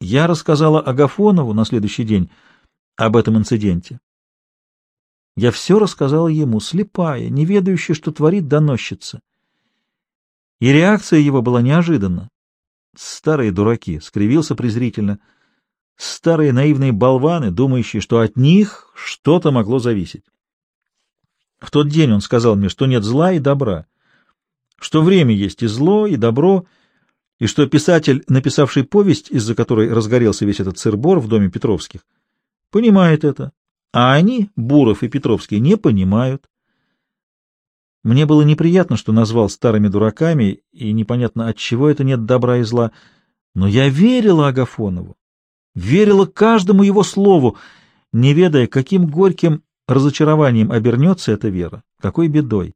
Я рассказала Агафонову на следующий день об этом инциденте. Я все рассказала ему, слепая, не ведающая, что творит доносчица. И реакция его была неожиданна. Старые дураки, — скривился презрительно, — старые наивные болваны, думающие, что от них что-то могло зависеть. В тот день он сказал мне, что нет зла и добра, что время есть и зло, и добро, и что писатель, написавший повесть, из-за которой разгорелся весь этот сырбор в доме Петровских, понимает это, а они, Буров и Петровский, не понимают. Мне было неприятно, что назвал старыми дураками, и непонятно, от чего это нет добра и зла, но я верила Агафонову, верила каждому его слову, не ведая, каким горьким разочарованием обернется эта вера, какой бедой.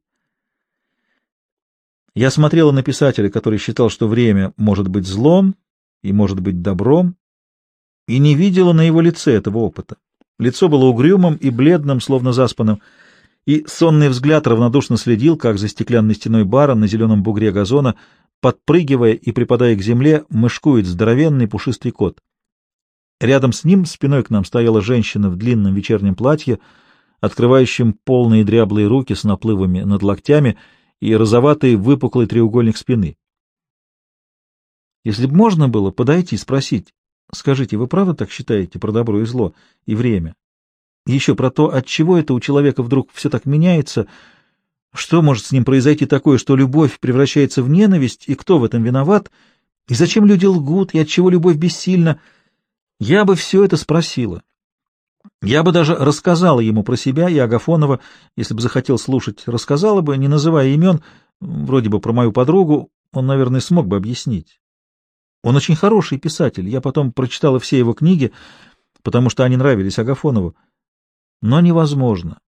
Я смотрела на писателя, который считал, что время может быть злом и может быть добром, и не видела на его лице этого опыта. Лицо было угрюмым и бледным, словно заспанным, и сонный взгляд равнодушно следил, как за стеклянной стеной бара на зеленом бугре газона, подпрыгивая и припадая к земле, мышкует здоровенный пушистый кот. Рядом с ним спиной к нам стояла женщина в длинном вечернем платье, открывающем полные дряблые руки с наплывами над локтями и розоватый выпуклый треугольник спины. Если бы можно было подойти и спросить, скажите, вы правда так считаете про добро и зло и время? Еще про то, от чего это у человека вдруг все так меняется, что может с ним произойти такое, что любовь превращается в ненависть, и кто в этом виноват, и зачем люди лгут, и от чего любовь бессильна, я бы все это спросила. Я бы даже рассказала ему про себя и Агафонова, если бы захотел слушать, рассказала бы, не называя имен, вроде бы про мою подругу, он, наверное, смог бы объяснить. Он очень хороший писатель, я потом прочитала все его книги, потому что они нравились Агафонову. Но невозможно.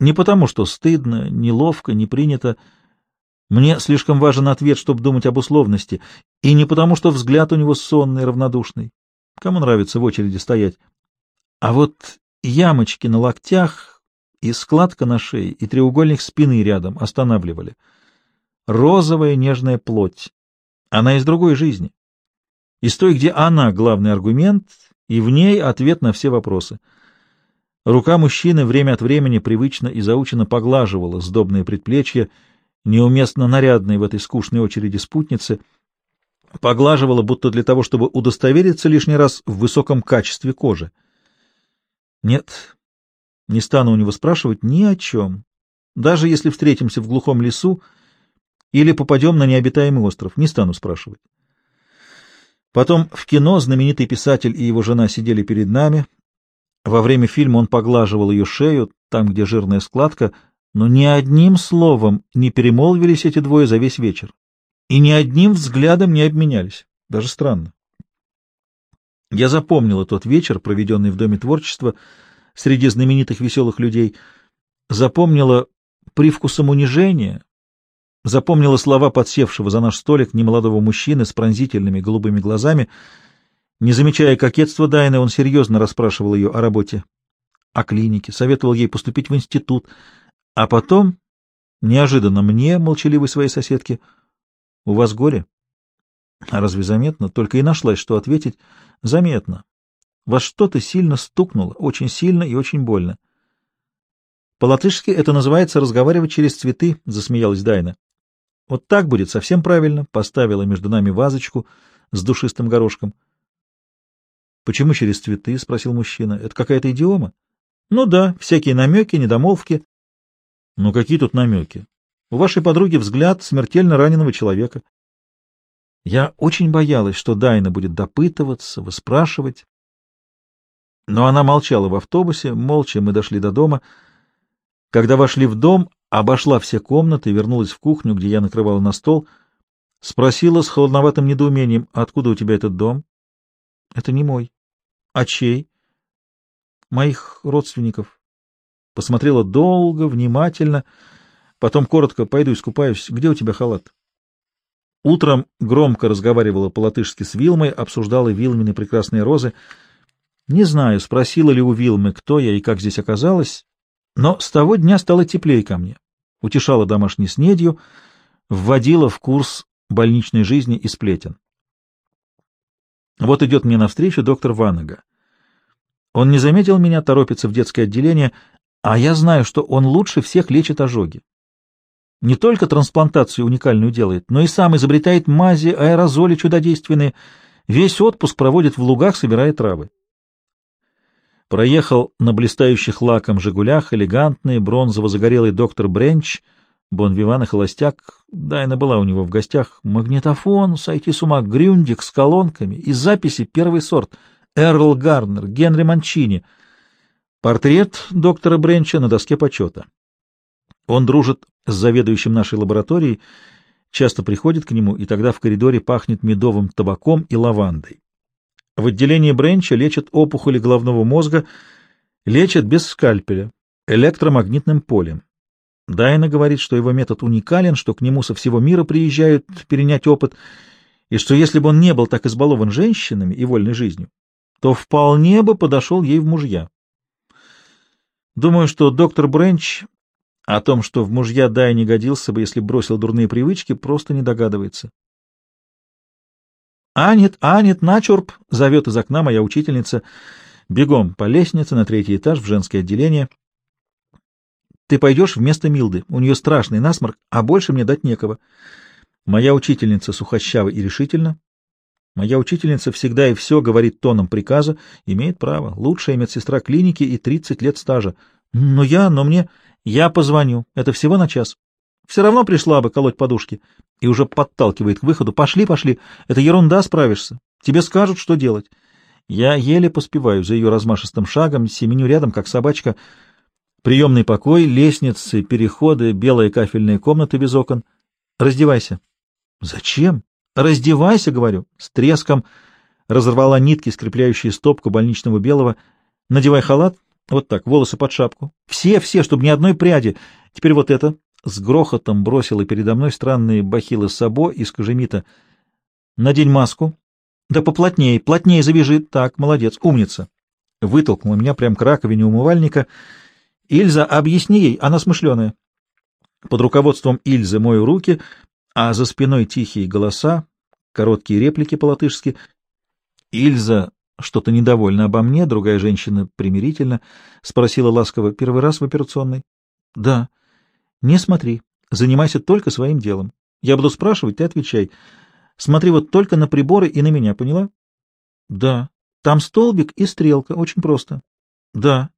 Не потому, что стыдно, неловко, не принято. Мне слишком важен ответ, чтобы думать об условности, и не потому, что взгляд у него сонный, равнодушный. Кому нравится в очереди стоять? А вот ямочки на локтях и складка на шее, и треугольник спины рядом останавливали. Розовая нежная плоть. Она из другой жизни. Из той, где она — главный аргумент, и в ней ответ на все вопросы. Рука мужчины время от времени привычно и заученно поглаживала сдобные предплечья, неуместно нарядные в этой скучной очереди спутницы, поглаживала будто для того, чтобы удостовериться лишний раз в высоком качестве кожи. Нет, не стану у него спрашивать ни о чем, даже если встретимся в глухом лесу или попадем на необитаемый остров, не стану спрашивать. Потом в кино знаменитый писатель и его жена сидели перед нами. Во время фильма он поглаживал ее шею, там, где жирная складка, но ни одним словом не перемолвились эти двое за весь вечер. И ни одним взглядом не обменялись. Даже странно. Я запомнила тот вечер, проведенный в Доме творчества среди знаменитых веселых людей, запомнила привкусом унижения, запомнила слова подсевшего за наш столик немолодого мужчины с пронзительными голубыми глазами. Не замечая кокетства Дайны, он серьезно расспрашивал ее о работе, о клинике, советовал ей поступить в институт, а потом, неожиданно мне, молчаливой своей соседке, «У вас горе?» А разве заметно? Только и нашлась, что ответить. Заметно. Вас что-то сильно стукнуло, очень сильно и очень больно. По-латышски это называется разговаривать через цветы, засмеялась Дайна. Вот так будет совсем правильно, поставила между нами вазочку с душистым горошком. Почему через цветы? спросил мужчина. Это какая-то идиома? Ну да, всякие намеки, недомолвки. Ну какие тут намеки? У вашей подруги взгляд смертельно раненого человека. Я очень боялась, что Дайна будет допытываться, выспрашивать. Но она молчала в автобусе, молча мы дошли до дома. Когда вошли в дом, обошла все комнаты, вернулась в кухню, где я накрывала на стол, спросила с холодноватым недоумением, откуда у тебя этот дом? — Это не мой. — А чей? — Моих родственников. Посмотрела долго, внимательно, потом коротко, пойду искупаюсь. Где у тебя халат? Утром громко разговаривала по-латышски с Вилмой, обсуждала Вилмины прекрасные розы. Не знаю, спросила ли у Вилмы, кто я и как здесь оказалась, но с того дня стало теплее ко мне. Утешала домашней снедью, вводила в курс больничной жизни и сплетен. Вот идет мне навстречу доктор Ванага. Он не заметил меня, торопится в детское отделение, а я знаю, что он лучше всех лечит ожоги. Не только трансплантацию уникальную делает, но и сам изобретает мази, аэрозоли чудодейственные. Весь отпуск проводит в лугах, собирая травы. Проехал на блистающих лаком «Жигулях» элегантный бронзово-загорелый доктор Бренч, бон-виван и холостяк. Дайна была у него в гостях. Магнитофон, сойти с ума, грюндик с колонками и записи первый сорт. Эрл Гарнер, Генри Манчини. Портрет доктора Бренча на доске почета. Он дружит с заведующим нашей лабораторией, часто приходит к нему, и тогда в коридоре пахнет медовым табаком и лавандой. В отделении Бренча лечат опухоли головного мозга, лечат без скальпеля, электромагнитным полем. Дайна говорит, что его метод уникален, что к нему со всего мира приезжают перенять опыт, и что если бы он не был так избалован женщинами и вольной жизнью, то вполне бы подошел ей в мужья. Думаю, что доктор Бренч о том, что в мужья Дай не годился бы, если бросил дурные привычки, просто не догадывается. «Анит, Анит, начурп!» — зовет из окна моя учительница. Бегом по лестнице на третий этаж в женское отделение. «Ты пойдешь вместо Милды. У нее страшный насморк, а больше мне дать некого». Моя учительница сухощава и решительна. Моя учительница всегда и все говорит тоном приказа, имеет право. Лучшая медсестра клиники и 30 лет стажа. Но я, но мне... Я позвоню. Это всего на час. Все равно пришла бы колоть подушки. И уже подталкивает к выходу. Пошли, пошли. Это ерунда, справишься. Тебе скажут, что делать. Я еле поспеваю за ее размашистым шагом, семеню рядом, как собачка. Приемный покой, лестницы, переходы, белые кафельные комнаты без окон. Раздевайся. Зачем? Раздевайся, говорю. С треском разорвала нитки, скрепляющие стопку больничного белого. Надевай халат, вот так, волосы под шапку. Все, все, чтобы ни одной пряди. Теперь вот это. С грохотом бросила передо мной странные бахилы сабо из кожемита. Надень маску. Да поплотнее, плотнее завяжи. Так, молодец, умница. Вытолкнула меня прям к раковине умывальника. Ильза, объясни ей, она смышленая. Под руководством Ильзы мою руки, а за спиной тихие голоса, короткие реплики по-латышски. Ильза что-то недовольна обо мне, другая женщина примирительно спросила ласково, первый раз в операционной? Да. Не смотри, занимайся только своим делом. Я буду спрашивать, ты отвечай. Смотри вот только на приборы и на меня, поняла? Да. Там столбик и стрелка, очень просто. Да.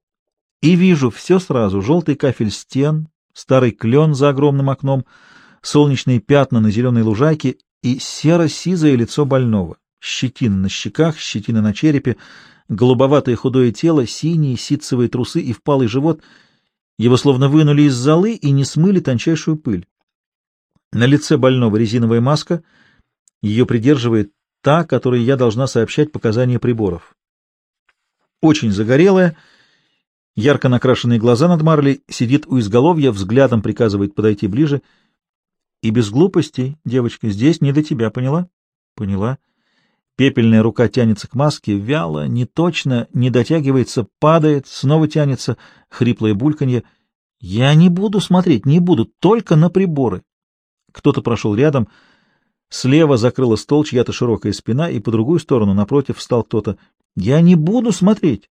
И вижу все сразу. Желтый кафель стен, старый клен за огромным окном, солнечные пятна на зеленой лужайке и серо-сизое лицо больного щетина на щеках, щетина на черепе, голубоватое худое тело, синие ситцевые трусы и впалый живот. Его словно вынули из золы и не смыли тончайшую пыль. На лице больного резиновая маска, ее придерживает та, которой я должна сообщать показания приборов. Очень загорелая, ярко накрашенные глаза над Марли, сидит у изголовья, взглядом приказывает подойти ближе. И без глупостей, девочка, здесь не до тебя, поняла? Поняла. Пепельная рука тянется к маске, вяло, неточно, не дотягивается, падает, снова тянется, хриплое бульканье. Я не буду смотреть, не буду, только на приборы. Кто-то прошел рядом, слева закрыла стол чья-то широкая спина, и по другую сторону, напротив, встал кто-то. Я не буду смотреть.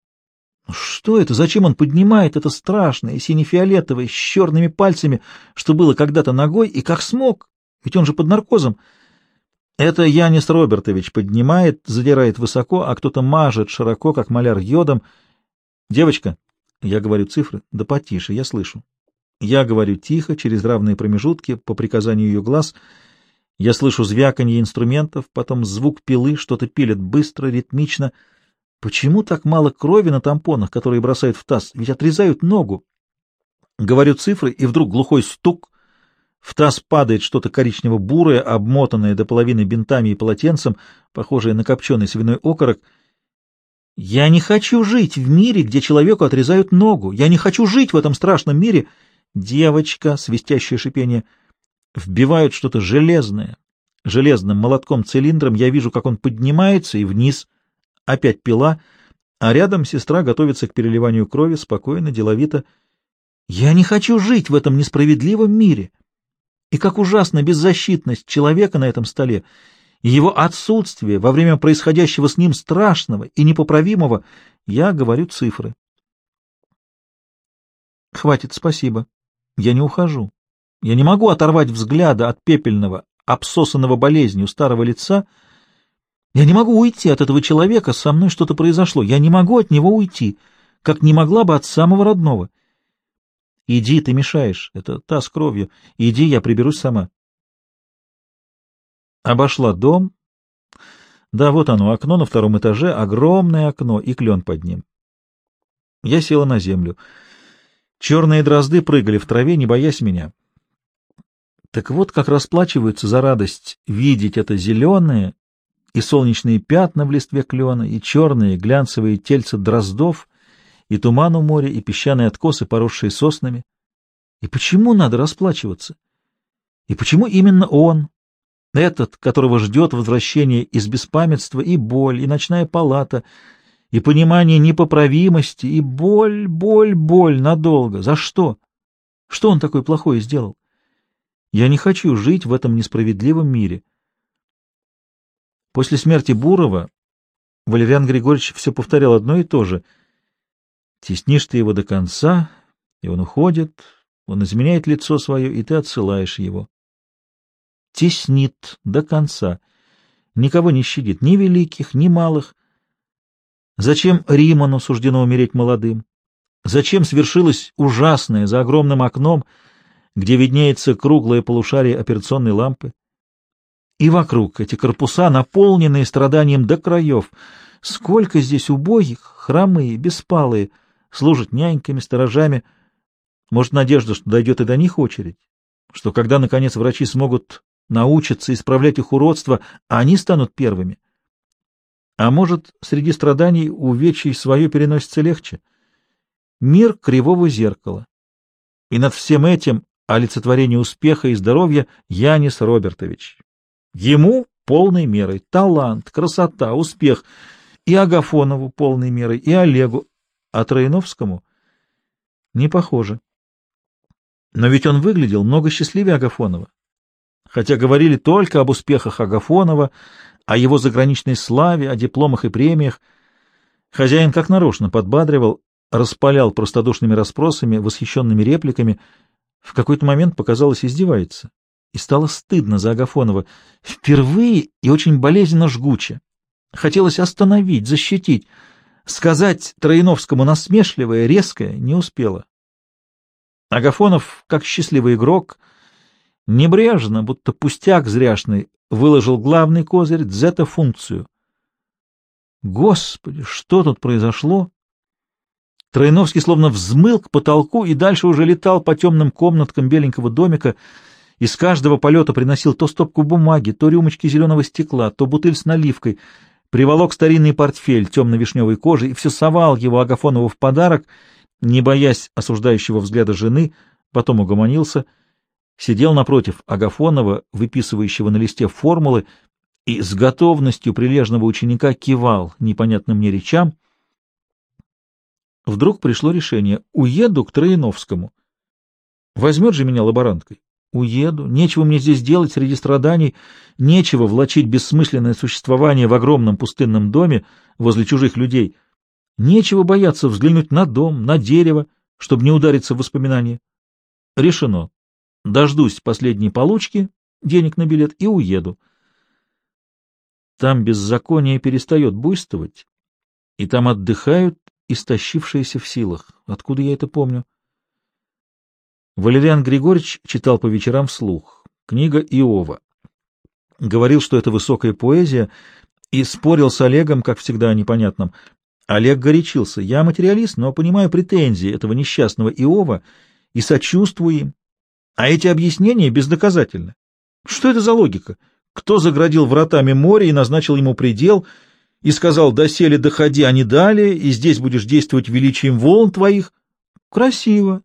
Что это? Зачем он поднимает это страшное, сине-фиолетовое, с черными пальцами, что было когда-то ногой, и как смог? Ведь он же под наркозом. Это Янис Робертович поднимает, задирает высоко, а кто-то мажет широко, как маляр йодом. Девочка, я говорю цифры, да потише, я слышу. Я говорю тихо, через равные промежутки, по приказанию ее глаз. Я слышу звяканье инструментов, потом звук пилы, что-то пилят быстро, ритмично. Почему так мало крови на тампонах, которые бросают в таз? Ведь отрезают ногу. Говорю цифры, и вдруг глухой стук — в таз падает что-то коричнево-бурое, обмотанное до половины бинтами и полотенцем, похожее на копченый свиной окорок. Я не хочу жить в мире, где человеку отрезают ногу. Я не хочу жить в этом страшном мире. Девочка, свистящее шипение, вбивают что-то железное. Железным молотком-цилиндром я вижу, как он поднимается и вниз. Опять пила, а рядом сестра готовится к переливанию крови, спокойно, деловито. Я не хочу жить в этом несправедливом мире. И как ужасна беззащитность человека на этом столе. и его отсутствие во время происходящего с ним страшного и непоправимого, я говорю цифры. Хватит, спасибо. Я не ухожу. Я не могу оторвать взгляда от пепельного, обсосанного болезнью старого лица. Я не могу уйти от этого человека, со мной что-то произошло. Я не могу от него уйти, как не могла бы от самого родного. Иди, ты мешаешь. Это та с кровью. Иди, я приберусь сама. Обошла дом. Да, вот оно, окно на втором этаже, огромное окно и клен под ним. Я села на землю. Черные дрозды прыгали в траве, не боясь меня. Так вот, как расплачиваются за радость видеть это зеленое и солнечные пятна в листве клена, и черные глянцевые тельца дроздов, и туман у моря, и песчаные откосы, поросшие соснами. И почему надо расплачиваться? И почему именно он, этот, которого ждет возвращение из беспамятства и боль, и ночная палата, и понимание непоправимости, и боль, боль, боль надолго. За что? Что он такой плохой сделал? Я не хочу жить в этом несправедливом мире. После смерти Бурова Валериан Григорьевич все повторял одно и то же. Теснишь ты его до конца, и он уходит, он изменяет лицо свое, и ты отсылаешь его. Теснит до конца. Никого не щадит, ни великих, ни малых. Зачем Риману суждено умереть молодым? Зачем свершилось ужасное за огромным окном, где виднеется круглое полушарие операционной лампы? И вокруг эти корпуса, наполненные страданием до краев. Сколько здесь убогих, хромые, беспалые, служат няньками, сторожами. Может, надежда, что дойдет и до них очередь? Что когда, наконец, врачи смогут научатся исправлять их уродство, они станут первыми? А может, среди страданий увечий свое переносится легче? Мир кривого зеркала. И над всем этим олицетворение успеха и здоровья Янис Робертович. Ему полной мерой талант, красота, успех, и Агафонову полной мерой, и Олегу, а Троиновскому не похоже. Но ведь он выглядел много счастливее Агафонова. Хотя говорили только об успехах Агафонова, о его заграничной славе, о дипломах и премиях. Хозяин как нарочно подбадривал, распалял простодушными расспросами, восхищенными репликами. В какой-то момент, показалось, издевается. И стало стыдно за Агафонова. Впервые и очень болезненно жгуче. Хотелось остановить, защитить. Сказать Троиновскому насмешливое, резкое не успела. Агафонов, как счастливый игрок, небрежно, будто пустяк зряшный, выложил главный козырь дзета-функцию. Господи, что тут произошло? Троиновский словно взмыл к потолку и дальше уже летал по темным комнаткам беленького домика, из каждого полета приносил то стопку бумаги, то рюмочки зеленого стекла, то бутыль с наливкой, приволок старинный портфель темно-вишневой кожи и все совал его Агафонову в подарок, не боясь осуждающего взгляда жены, потом угомонился — сидел напротив Агафонова, выписывающего на листе формулы, и с готовностью прилежного ученика кивал непонятным мне речам. Вдруг пришло решение — уеду к Троиновскому. Возьмет же меня лаборанткой. Уеду, нечего мне здесь делать среди страданий, нечего влачить бессмысленное существование в огромном пустынном доме возле чужих людей. Нечего бояться взглянуть на дом, на дерево, чтобы не удариться в воспоминания. Решено. Дождусь последней получки, денег на билет, и уеду. Там беззаконие перестает буйствовать, и там отдыхают истощившиеся в силах. Откуда я это помню? Валериан Григорьевич читал по вечерам вслух. Книга Иова. Говорил, что это высокая поэзия, и спорил с Олегом, как всегда, о непонятном. Олег горячился. Я материалист, но понимаю претензии этого несчастного Иова и сочувствую им, а эти объяснения бездоказательны. Что это за логика? Кто заградил вратами море и назначил ему предел, и сказал, доселе доходи, а не далее, и здесь будешь действовать величием волн твоих? Красиво,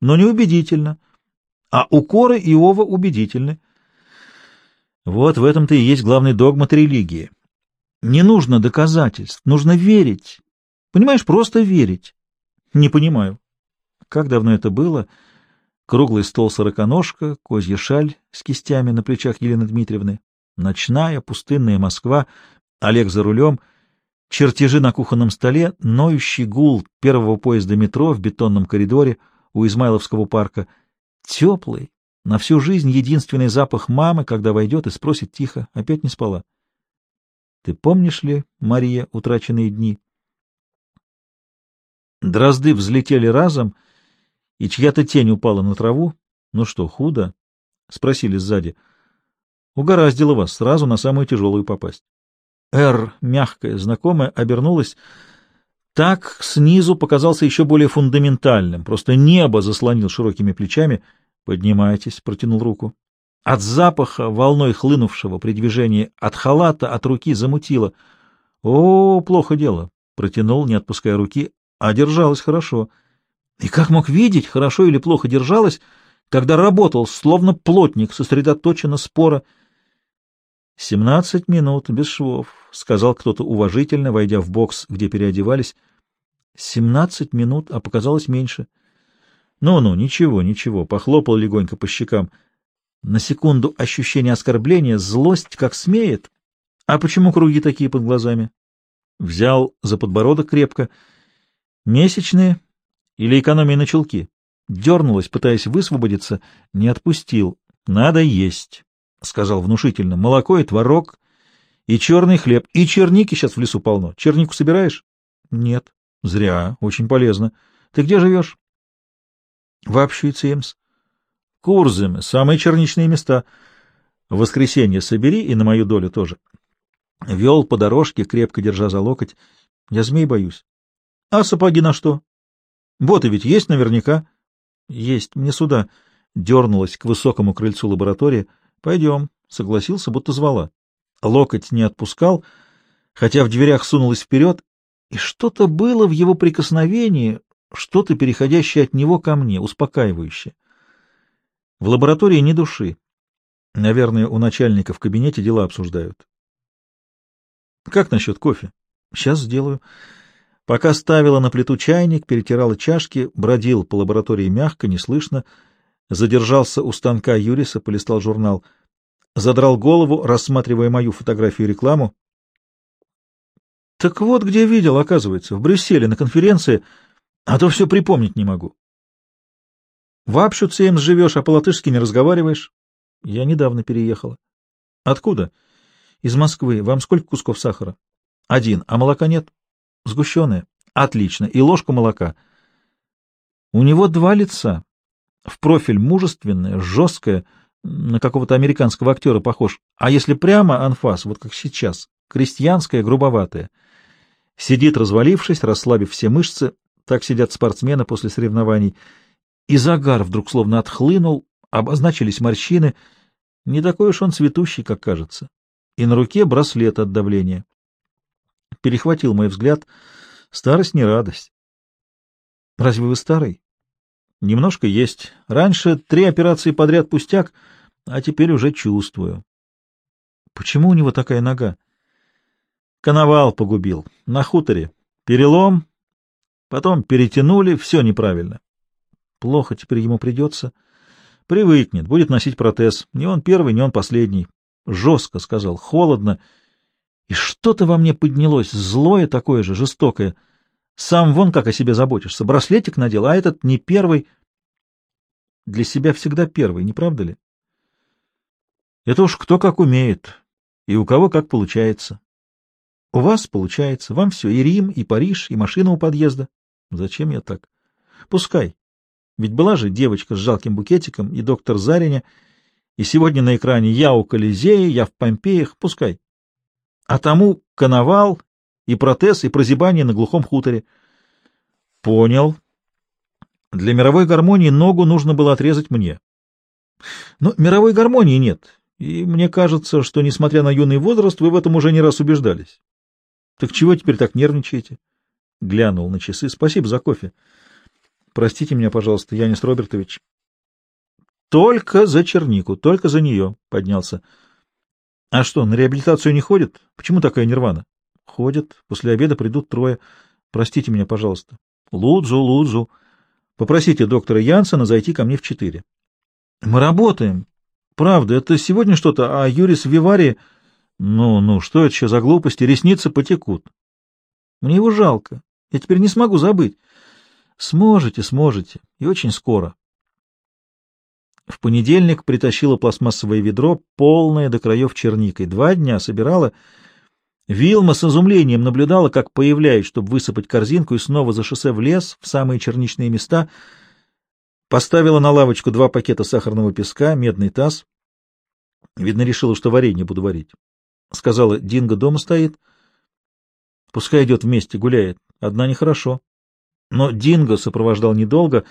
но неубедительно. А укоры Иова убедительны. Вот в этом-то и есть главный догмат религии. Не нужно доказательств, нужно верить. Понимаешь, просто верить. Не понимаю. Как давно это было? — круглый стол-сороконожка, козья шаль с кистями на плечах Елены Дмитриевны. Ночная пустынная Москва, Олег за рулем, чертежи на кухонном столе, ноющий гул первого поезда метро в бетонном коридоре у Измайловского парка, теплый, на всю жизнь единственный запах мамы, когда войдет и спросит тихо, опять не спала. Ты помнишь ли, Мария, утраченные дни? Дрозды взлетели разом, и чья-то тень упала на траву. Ну что, худо? — спросили сзади. — Угораздило вас сразу на самую тяжелую попасть. Эр, мягкая, знакомая, обернулась. Так снизу показался еще более фундаментальным. Просто небо заслонил широкими плечами. «Поднимайтесь», — протянул руку. От запаха, волной хлынувшего при движении от халата, от руки замутило. «О, плохо дело», — протянул, не отпуская руки, а держалась хорошо. И как мог видеть, хорошо или плохо держалась, когда работал, словно плотник, сосредоточенно спора — «Семнадцать минут, без швов», — сказал кто-то уважительно, войдя в бокс, где переодевались. «Семнадцать минут, а показалось меньше». «Ну-ну, ничего, ничего», — похлопал легонько по щекам. На секунду ощущение оскорбления, злость, как смеет. «А почему круги такие под глазами?» Взял за подбородок крепко. «Месячные или экономия на чулки?» Дернулась, пытаясь высвободиться, не отпустил. «Надо есть». — сказал внушительно, — молоко и творог, и черный хлеб, и черники сейчас в лесу полно. Чернику собираешь? — Нет. — Зря. Очень полезно. Ты где живешь? — В Апщуицемс. — Курзами. Самые черничные места. В воскресенье собери и на мою долю тоже. Вел по дорожке, крепко держа за локоть. Я змей боюсь. — А сапоги на что? — Боты ведь есть наверняка. — Есть. Мне сюда. Дернулась к высокому крыльцу лаборатории —— Пойдем, — согласился, будто звала. Локоть не отпускал, хотя в дверях сунулась вперед, и что-то было в его прикосновении, что-то переходящее от него ко мне, успокаивающее. В лаборатории ни души. Наверное, у начальника в кабинете дела обсуждают. Как насчет кофе? Сейчас сделаю. Пока ставила на плиту чайник, перетирала чашки, бродил по лаборатории мягко, неслышно, задержался у станка Юриса, полистал журнал, задрал голову, рассматривая мою фотографию и рекламу. Так вот, где видел, оказывается, в Брюсселе на конференции, а то все припомнить не могу. В Апшуцеемс живешь, а по-латышски не разговариваешь? Я недавно переехала. Откуда? Из Москвы. Вам сколько кусков сахара? Один. А молока нет? Сгущенное. Отлично. И ложку молока. У него два лица в профиль мужественная, жесткая, на какого-то американского актера похож, а если прямо анфас, вот как сейчас, крестьянская, грубоватая. Сидит, развалившись, расслабив все мышцы, так сидят спортсмены после соревнований, и загар вдруг словно отхлынул, обозначились морщины, не такой уж он цветущий, как кажется, и на руке браслет от давления. Перехватил мой взгляд. Старость не радость. — Разве вы старый? Немножко есть. Раньше три операции подряд пустяк, а теперь уже чувствую. Почему у него такая нога? Коновал погубил. На хуторе. Перелом. Потом перетянули. Все неправильно. Плохо теперь ему придется. Привыкнет. Будет носить протез. Не он первый, не он последний. Жестко сказал. Холодно. И что-то во мне поднялось. Злое такое же, жестокое. — сам вон как о себе заботишься. Браслетик надел, а этот не первый. Для себя всегда первый, не правда ли? Это уж кто как умеет, и у кого как получается. У вас получается, вам все, и Рим, и Париж, и машина у подъезда. Зачем я так? Пускай. Ведь была же девочка с жалким букетиком и доктор Зариня, и сегодня на экране я у Колизея, я в Помпеях, пускай. А тому коновал и протез, и прозябание на глухом хуторе. Понял. Для мировой гармонии ногу нужно было отрезать мне. Но мировой гармонии нет, и мне кажется, что, несмотря на юный возраст, вы в этом уже не раз убеждались. Так чего теперь так нервничаете? Глянул на часы. Спасибо за кофе. Простите меня, пожалуйста, Янис Робертович. Только за чернику, только за нее, поднялся. А что, на реабилитацию не ходит? Почему такая нирвана? Ходят. После обеда придут трое. Простите меня, пожалуйста. Лудзу, Лудзу. Попросите доктора Янсена зайти ко мне в четыре. Мы работаем. Правда, это сегодня что-то, а Юрис Вивари... Ну, ну, что это еще за глупости? Ресницы потекут. Мне его жалко. Я теперь не смогу забыть. Сможете, сможете. И очень скоро. В понедельник притащила пластмассовое ведро, полное до краев черникой. Два дня собирала. Вилма с изумлением наблюдала, как появляюсь, чтобы высыпать корзинку, и снова за шоссе в лес, в самые черничные места. Поставила на лавочку два пакета сахарного песка, медный таз. Видно, решила, что варенье буду варить. Сказала, Динго дома стоит. Пускай идет вместе, гуляет. Одна нехорошо. Но Динго сопровождал недолго.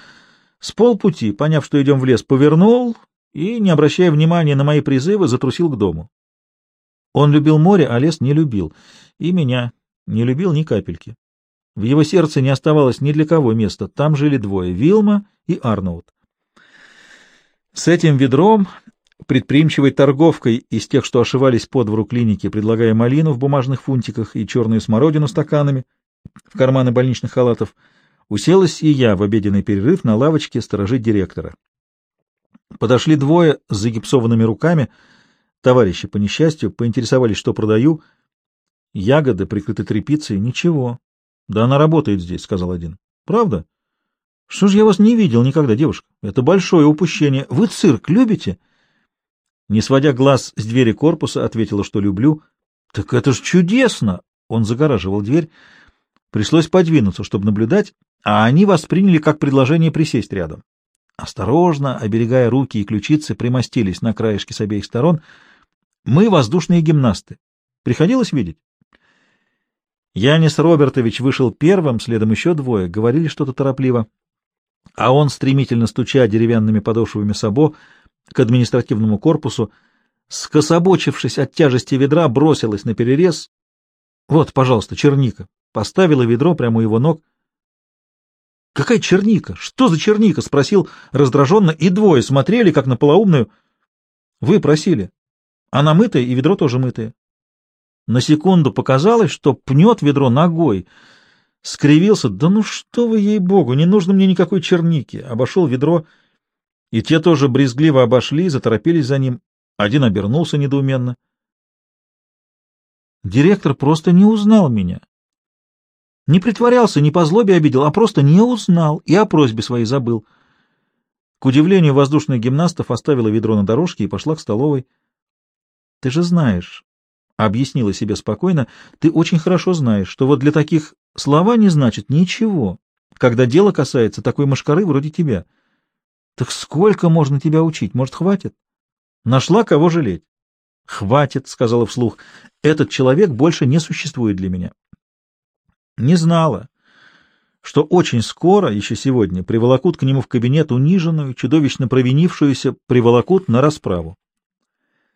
С полпути, поняв, что идем в лес, повернул и, не обращая внимания на мои призывы, затрусил к дому. Он любил море, а лес не любил. И меня не любил ни капельки. В его сердце не оставалось ни для кого места. Там жили двое — Вилма и Арноут. С этим ведром, предприимчивой торговкой из тех, что ошивались по двору клиники, предлагая малину в бумажных фунтиках и черную смородину стаканами в карманы больничных халатов, уселась и я в обеденный перерыв на лавочке сторожить директора. Подошли двое с загипсованными руками — Товарищи, по несчастью, поинтересовались, что продаю. Ягоды прикрыты тряпицей. Ничего. Да она работает здесь, сказал один. Правда? Что ж я вас не видел никогда, девушка? Это большое упущение. Вы цирк любите? Не сводя глаз с двери корпуса, ответила, что люблю. Так это ж чудесно! Он загораживал дверь. Пришлось подвинуться, чтобы наблюдать, а они восприняли как предложение присесть рядом. Осторожно, оберегая руки и ключицы, примостились на краешке с обеих сторон — мы воздушные гимнасты. Приходилось видеть? Янис Робертович вышел первым, следом еще двое, говорили что-то торопливо. А он, стремительно стуча деревянными подошвами сабо к административному корпусу, скособочившись от тяжести ведра, бросилась на перерез. Вот, пожалуйста, черника. Поставила ведро прямо у его ног. «Какая черника? Что за черника?» — спросил раздраженно, и двое смотрели, как на полоумную. «Вы просили». Она мытая, и ведро тоже мытое. На секунду показалось, что пнет ведро ногой. Скривился. Да ну что вы, ей-богу, не нужно мне никакой черники. Обошел ведро, те тоже брезгливо обошли, заторопились за ним. Один обернулся недоуменно. Директор просто не узнал меня. Не притворялся, не по злобе обидел, а просто не узнал и о просьбе своей забыл. К удивлению воздушных гимнастов оставила ведро на дорожке и пошла к столовой. Ты же знаешь, — объяснила себе спокойно, — ты очень хорошо знаешь, что вот для таких слова не значит ничего, когда дело касается такой машкары вроде тебя. Так сколько можно тебя учить? Может, хватит? Нашла кого жалеть? Хватит, — сказала вслух, — этот человек больше не существует для меня. Не знала, что очень скоро, еще сегодня, приволокут к нему в кабинет униженную, чудовищно провинившуюся, приволокут на расправу.